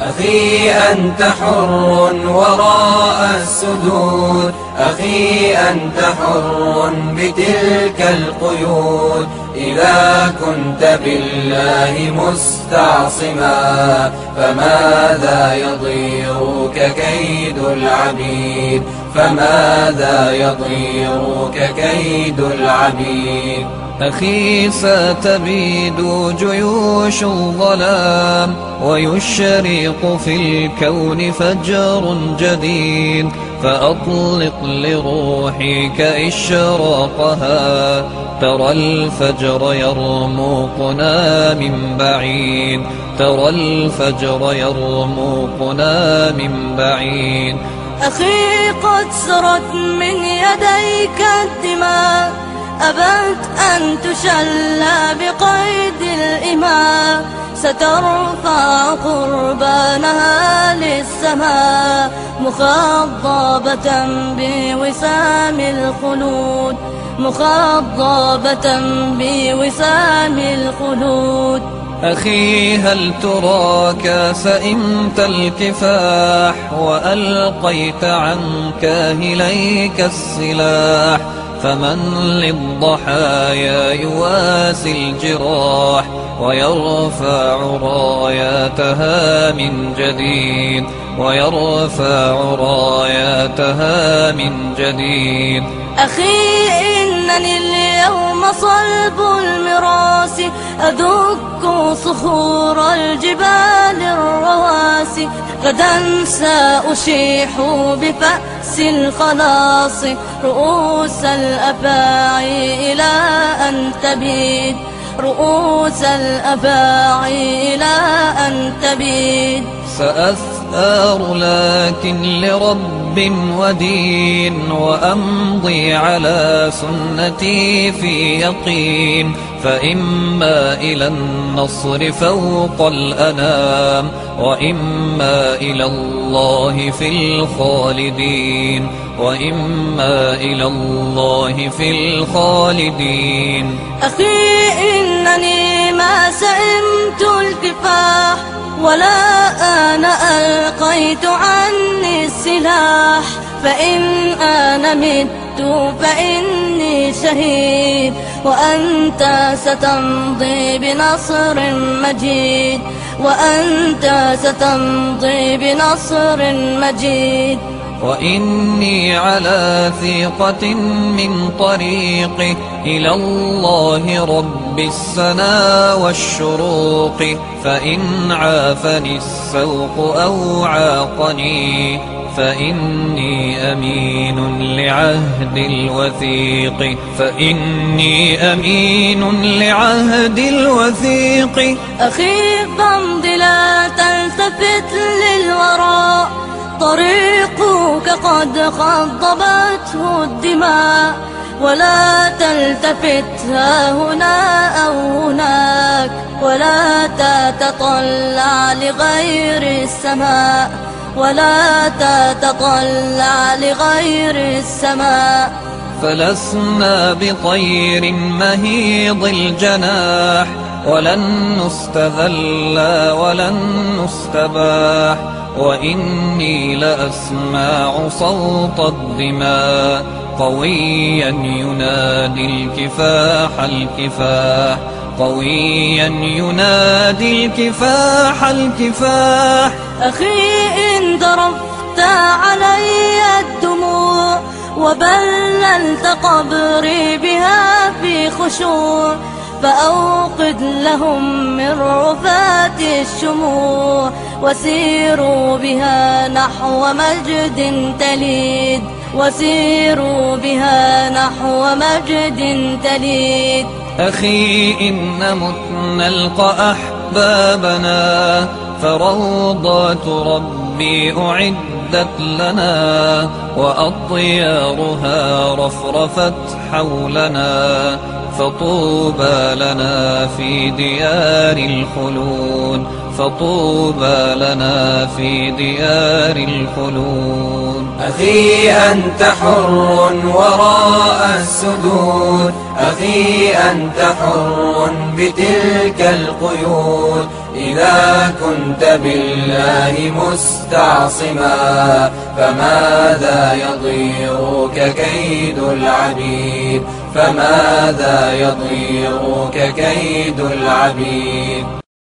أخي أنت حر وراء السدود. أخي أنت حر بتلك القيود. إذا كنت بالله مستعصما فماذا يضيرك كيد العبيد؟ فماذا يضيرك كيد العبيد؟ أخي ستبيد جيوش الظلام ويشرق في الكون فجر جديد فأطلق لروحك إشراقها ترى الفجر يرموقنا من بعيد ترى الفجر يرموقنا من بعيد أخي قد سرت من يديك الدماء أبت أن تشلى بقيد الإماء سترفع قربانها للسماء مخضبة بوسام الخلود مخضبة بوسام الخلود. أخي هل تراك سئمت الكفاح وألقيت عن كاهليك السلاح؟ فمن للضحايا يواسي الجراح ويرفع راياتها من جديد ويرفع راياتها من جديد. أخي إنني اليوم صلب المراس أدك صخور الجبال غدا سأشيح بفأس الخلاص. رؤوس الأفاعي إلى أن تبيد. رؤوس الأفاعي إلى أن تبيد. سأثار لكن لرب ودين وأمضي على سنتي في يقين. فإما إلى النصر فوق الأنام وإما إلى الله في الخالدين وإما إلى الله في الخالدين. أخي إنني ما سئمت الكفاح ولا أنا ألقيت عني السلاح فإن أنا مت فإني شهيد وأنت ستمضي بنصر مجيد. وأنت ستمضي بنصر مجيد. وإني على ثيقة من طريق إلى الله رب السنا والشروق فإن عافني السوق أو عاقني. فإني أمين لعهد الوثيق. فإني أمين لعهد الوثيق. أخي فامض لا تلتفت للوراء طريقك قد خضبته الدماء. ولا تلتفت ها هنا أو هناك. ولا تتطلع لغير السماء. ولا تتطلع لغير السماء. فلسنا بطير مهيض الجناح. ولن نستذل ولن نستباح. وإني لأسمع صوت الدماء. قويا ينادي الكفاح الكفاح. قويا ينادي الكفاح الكفاح. أخي إن ضربت علي الدموع وبللت قبري بها في خشوع فأوقد لهم من رفات الشموع وسيروا بها نحو مجد تليد. وسيروا بها نحو مجد تليد. أخي إن مت نلقى أحبابنا فروضات ربي أعدت لنا وأطيارها رفرفت حولنا فطوبى لنا في ديار الخلود فطوبى لنا في ديار الخلود. أخي أنت حر وراء السدود. أخي أنت حر بتلك القيود. إذا كنت بالله مستعصما فماذا يضيرك كيد العبيد؟ فماذا يضيرك كيد العبيد؟